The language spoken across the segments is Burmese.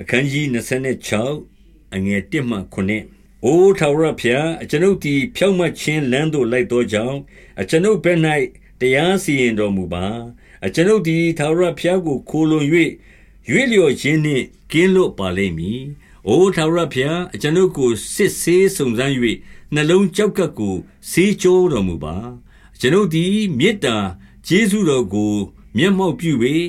အခန်းကြီး26အငယ်1မှ9အိုထာဝရဖျားအကျွန်ုပ်သည်ဖြောင့်မတ်ခြင်းလမ်းသို့လိုက်သောကြောင့်အကျွန်ုပ်ဘက်၌တရားစီရင်တော်မူပါအကျွန်ုပ်သည်ထာဝရဘုရားကိုခိုလုံ၍ရွေ့လျော်ခြင်းနှင့်ကင်းလွတ်ပါလိမ့်မည်။အိုထာဝရဘုရားအကျွန်ုပ်ကိုစစ်ဆေးစုံစမ်း၍နှလုံးကြောက်ကပ်ကိုဆေးကြောတော်မူပါ။အကျွန်ုပ်သည်မေတ္တာကျေးဇူးတော်ကို မျက်မှောက်ပြု၍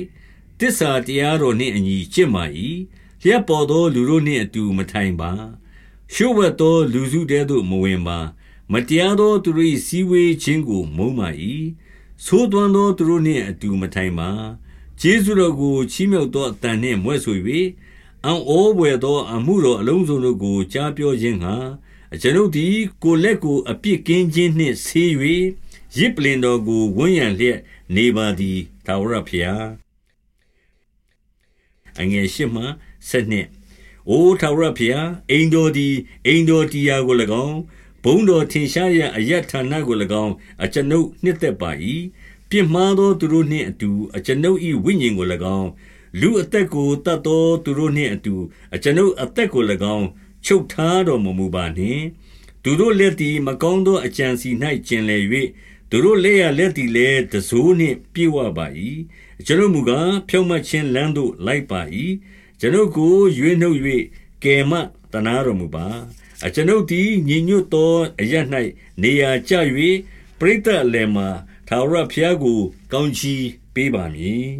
တစ္ဆာတရားတော်နှင့်အညီကျင့်ပါ၏။ လျှက်ပေါ်သော လူတို့နှင့်အတူ မထိုင်ပါ။ရှုဝတ်သော လူစုတဲသို့ မဝင်ပါ။မတရားသော သူတို့၏စည်းဝေးခြင်းကို မုန်းပါ၏ဆိုးသွမ်းသော သူတို့နှင့်အတူ မထိုင်ပါ ကျေးဇူးတော်ကို ချီးမြှောက်သောအတန်နှင့်မွဲ့ဆို၍အံ့ဩပွေသော အမှုတော်အလုံးစုံတို့ကို ကြားပြောခြင်းဟာအကျွန်ုပ်သည် ကိုလက်ကို အပြစ်ကင်းခြင်းနှင့် ဆေး၍ရစ်ပလင်တော်ကို ဝန်းရံလျက်နေပါသည်သာဝရဖျားအငယ်ရှိမှ ဆက်နှင့်အိုထာဝရဖျားအိမ်တော်သည်အိမ်တော်တရားကို၎င်းဘုံတော်ထင်ရှားရာအယက်ဌာနကို၎င်းအကျွန်ုပ်နှစ်သက်ပါ၏ပြစ်မှားသောသူတို့နှင့်အတူအကျွန်ုပ်၏ဝိညာဉ်ကို၎င်းလူအသက်ကိုတတ်သောသူတို့နှင့်အတူအကျွန်ုပ်အသက်ကို၎င်းချုပ်ထားတော်မမူပါနှင့်သူတို့လက်သည်မကောင်းသောအကြံစီ၌ကျင်လည်၍သူတို့လက်ရလက်သည်လည်းတစိုးနှင့်ပြေဝပါ၏ကျွန်ုပ်မူကားဖြောင့်မတ်ခြင်းလမ်းသို့လိုက်ပါ၏ ကျွန်ုပ်ကိုရွေးနှုတ်၍ကယ်မတနာတော်မူပါအကျွန်ုပ်သည်ညီညွတ်သောအရ၌နေရာကျ၍ပရိသတ်အလယ်မှာထာဝရဘုရားကို ကောင်းချီးပေးပါမည်